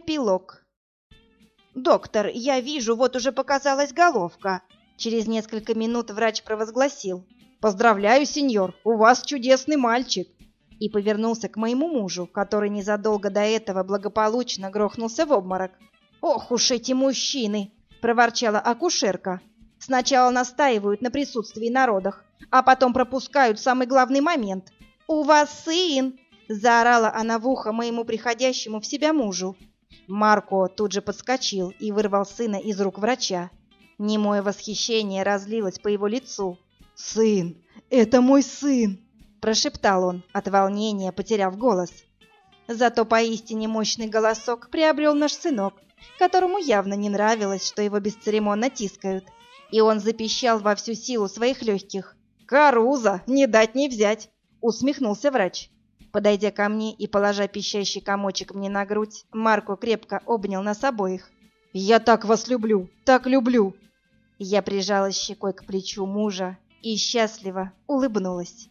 Эпилог. «Доктор, я вижу, вот уже показалась головка». Через несколько минут врач провозгласил. «Поздравляю, сеньор, у вас чудесный мальчик!» И повернулся к моему мужу, который незадолго до этого благополучно грохнулся в обморок. «Ох уж эти мужчины!» — проворчала акушерка. «Сначала настаивают на присутствии на родах, а потом пропускают самый главный момент. У вас сын!» — заорала она в ухо моему приходящему в себя мужу. Марко тут же подскочил и вырвал сына из рук врача. Немое восхищение разлилось по его лицу. «Сын! Это мой сын!» – прошептал он, от волнения потеряв голос. Зато поистине мощный голосок приобрел наш сынок, которому явно не нравилось, что его бесцеремонно тискают, и он запищал во всю силу своих легких. «Каруза! Не дать не взять!» – усмехнулся врач. Подойдя ко мне и положа пищащий комочек мне на грудь, Марко крепко обнял нас обоих. «Я так вас люблю! Так люблю!» Я прижалась щекой к плечу мужа и счастливо улыбнулась.